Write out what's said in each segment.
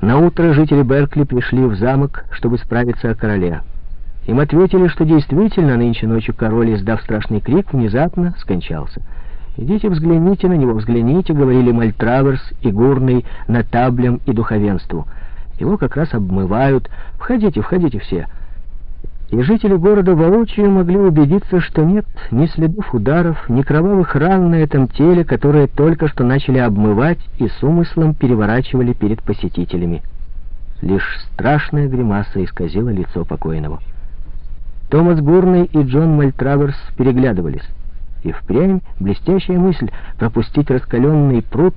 На утро жители Беркли пришли в замок, чтобы справиться о короле. Им ответили, что действительно нынче ночью король, издав страшный крик, внезапно скончался. «Идите взгляните на него, взгляните», — говорили Мальтраверс и Гурный нотаблям и духовенству. «Его как раз обмывают. Входите, входите все». И жители города воочию могли убедиться, что нет ни следов ударов, ни кровавых ран на этом теле, которые только что начали обмывать и с умыслом переворачивали перед посетителями. Лишь страшная гримаса исказила лицо покойного. Томас Гурный и Джон Мальтраверс переглядывались. И впрямь блестящая мысль пропустить раскаленный пруд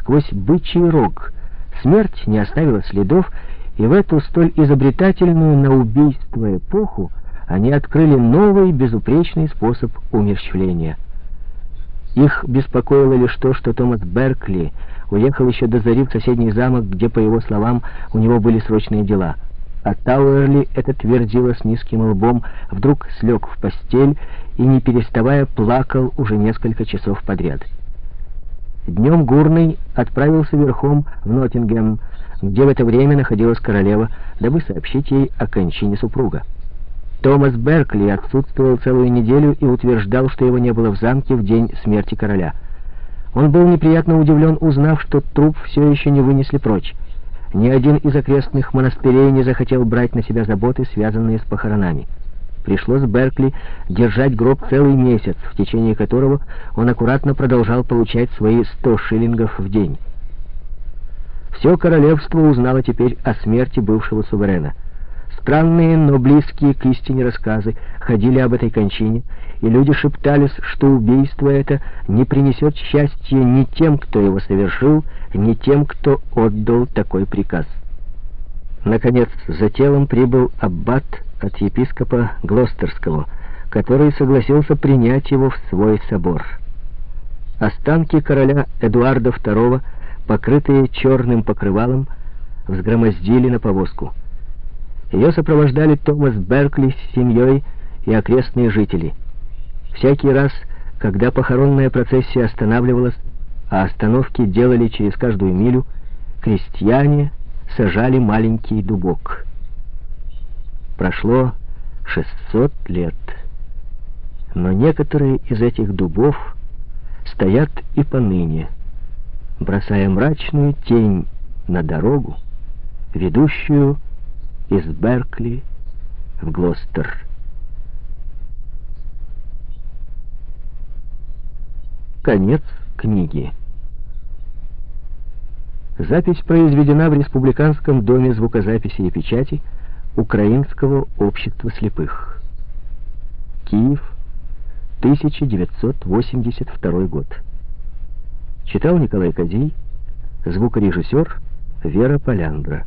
сквозь бычий рог. Смерть не оставила следов, и в эту столь изобретательную на убийство эпоху они открыли новый безупречный способ умерщвления. Их беспокоило лишь то, что Томас Беркли уехал еще до зари в соседний замок, где, по его словам, у него были срочные дела. А Тауэрли, этот верзила с низким лбом, вдруг слег в постель и, не переставая, плакал уже несколько часов подряд. Днем Гурный отправился верхом в Ноттингем, где в это время находилась королева, дабы сообщить ей о кончине супруга. Томас Беркли отсутствовал целую неделю и утверждал, что его не было в замке в день смерти короля. Он был неприятно удивлен, узнав, что труп все еще не вынесли прочь. Ни один из окрестных монастырей не захотел брать на себя заботы, связанные с похоронами. Пришлось Беркли держать гроб целый месяц, в течение которого он аккуратно продолжал получать свои сто шиллингов в день. Все королевство узнало теперь о смерти бывшего суверена. Странные, но близкие к истине рассказы ходили об этой кончине, и люди шептались, что убийство это не принесет счастья ни тем, кто его совершил, ни тем, кто отдал такой приказ. Наконец, за телом прибыл аббат от епископа Глостерского, который согласился принять его в свой собор. Останки короля Эдуарда II покрытые черным покрывалом, взгромоздили на повозку. Ее сопровождали Томас Беркли с семьей и окрестные жители. Всякий раз, когда похоронная процессия останавливалась, а остановки делали через каждую милю, крестьяне сажали маленький дубок. Прошло 600 лет, но некоторые из этих дубов стоят и поныне бросая мрачную тень на дорогу, ведущую из Беркли в Глостер. Конец книги. Запись произведена в Республиканском доме звукозаписи и печати Украинского общества слепых. Киев, 1982 год. Читал Николай Козий, звукорежиссер Вера Поляндра.